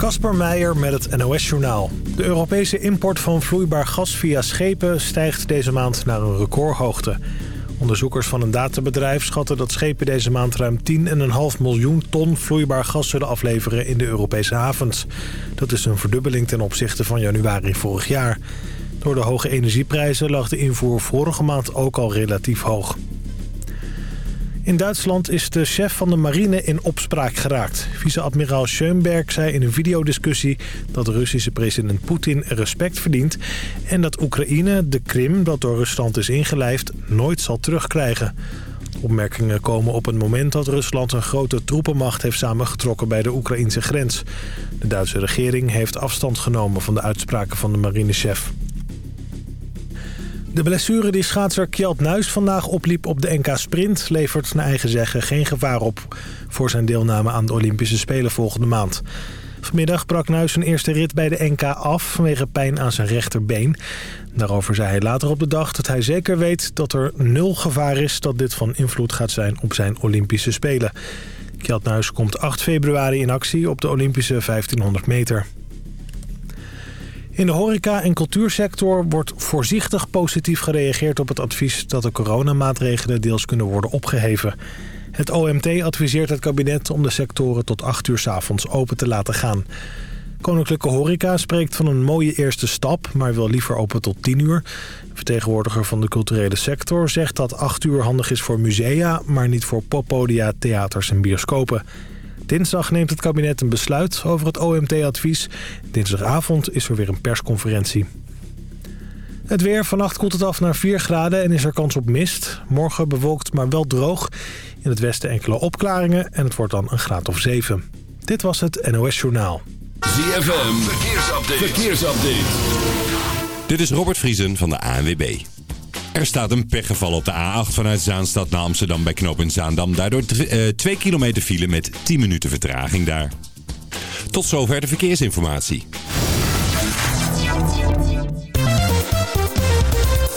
Kasper Meijer met het NOS-journaal. De Europese import van vloeibaar gas via schepen stijgt deze maand naar een recordhoogte. Onderzoekers van een databedrijf schatten dat schepen deze maand ruim 10,5 miljoen ton vloeibaar gas zullen afleveren in de Europese havens. Dat is een verdubbeling ten opzichte van januari vorig jaar. Door de hoge energieprijzen lag de invoer vorige maand ook al relatief hoog. In Duitsland is de chef van de marine in opspraak geraakt. Vice-admiraal Schoenberg zei in een videodiscussie dat Russische president Poetin respect verdient... en dat Oekraïne de Krim, dat door Rusland is ingelijfd, nooit zal terugkrijgen. Opmerkingen komen op het moment dat Rusland een grote troepenmacht heeft samengetrokken bij de Oekraïnse grens. De Duitse regering heeft afstand genomen van de uitspraken van de marinechef. De blessure die schaatser Kjeld Nuis vandaag opliep op de NK Sprint... levert naar eigen zeggen geen gevaar op voor zijn deelname aan de Olympische Spelen volgende maand. Vanmiddag brak Nuis zijn eerste rit bij de NK af vanwege pijn aan zijn rechterbeen. Daarover zei hij later op de dag dat hij zeker weet dat er nul gevaar is... dat dit van invloed gaat zijn op zijn Olympische Spelen. Kjeld Nuis komt 8 februari in actie op de Olympische 1500 meter. In de horeca- en cultuursector wordt voorzichtig positief gereageerd op het advies dat de coronamaatregelen deels kunnen worden opgeheven. Het OMT adviseert het kabinet om de sectoren tot 8 uur s avonds open te laten gaan. Koninklijke Horeca spreekt van een mooie eerste stap, maar wil liever open tot 10 uur. Vertegenwoordiger van de culturele sector zegt dat 8 uur handig is voor musea, maar niet voor poppodia, theaters en bioscopen. Dinsdag neemt het kabinet een besluit over het OMT-advies. Dinsdagavond is er weer een persconferentie. Het weer. Vannacht koelt het af naar 4 graden en is er kans op mist. Morgen bewolkt, maar wel droog. In het westen enkele opklaringen en het wordt dan een graad of 7. Dit was het NOS Journaal. ZFM. Verkeersupdate. Verkeersupdate. Dit is Robert Vriesen van de ANWB. Er staat een pechgeval op de A8 vanuit Zaanstad naar Amsterdam bij Knoop in Zaandam. Daardoor 2 kilometer file met 10 minuten vertraging daar. Tot zover de verkeersinformatie.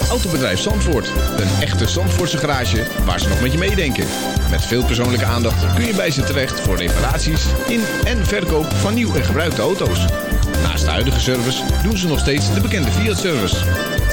Autobedrijf Zandvoort. Een echte Zandvoortse garage waar ze nog met je meedenken. Met veel persoonlijke aandacht kun je bij ze terecht voor reparaties in en verkoop van nieuw en gebruikte auto's. Naast de huidige service doen ze nog steeds de bekende Fiat-service.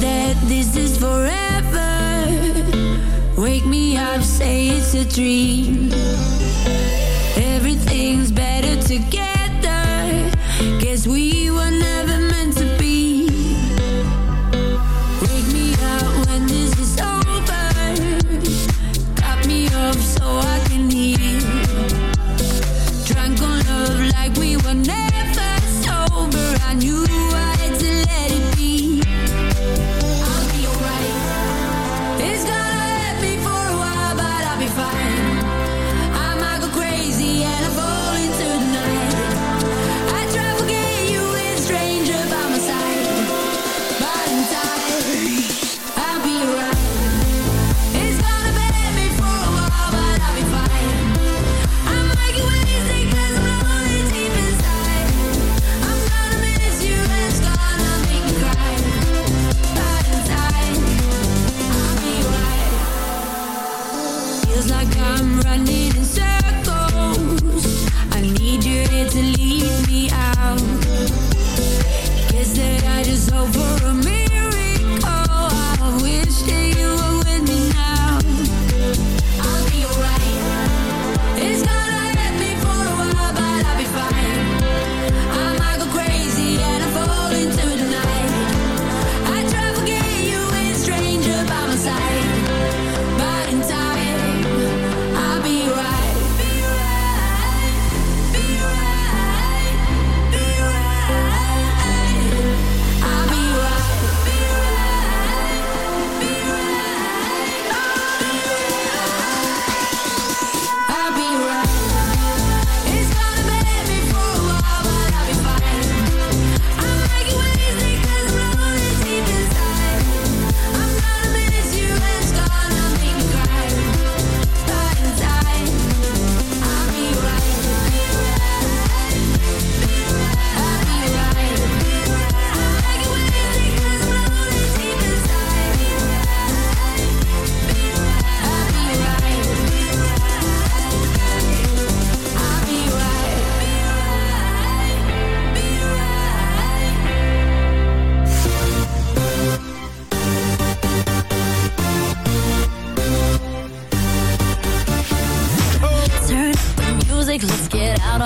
That this is forever. Wake me up, say it's a dream. Everything's better together. Guess we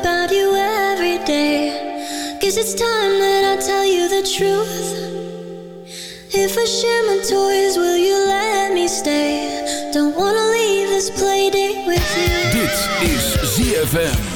about you every day. Guess it's time that I tell you the truth. If I share my toys, will you let me stay? Don't wanna leave this playdate with you. Dit is ZFM.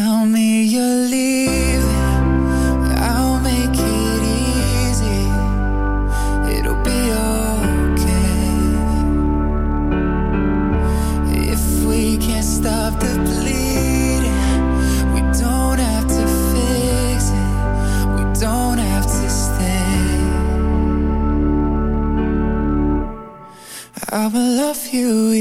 Tell me you're leaving I'll make it easy. It'll be okay. If we can't stop the bleeding We don't have to fix it. We don't have to stay. I will love you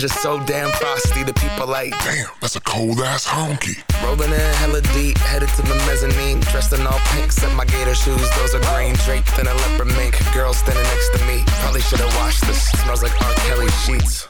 just so damn frosty. The people like, damn, that's a cold ass honky. Rolling in hella deep, headed to the mezzanine. Dressed in all pink, set my gator shoes. Those are green draped in a leopard mink. Girl standing next to me, probably should've washed this. Smells like R. Kelly sheets.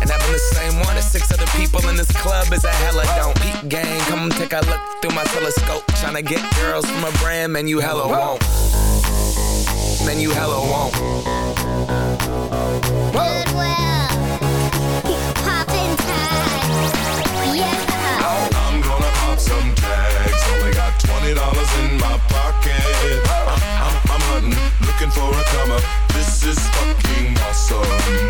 And having the same one as six other people in this club is a hella don't. Peak gang, come take a look through my telescope. Tryna get girls from a brand, man, you hella won't. Man, you hella won't. Goodwill. Poppin' tags. Yeah. I'm gonna pop some tags. Only got twenty dollars in my pocket. I'm, I'm, I'm hunting, looking for a come up. This is fucking awesome.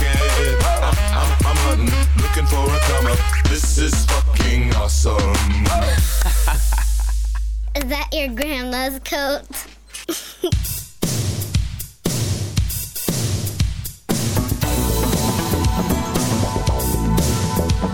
I'm, I'm, I'm hunting, looking for a come up. This is fucking awesome. Is that your grandma's coat?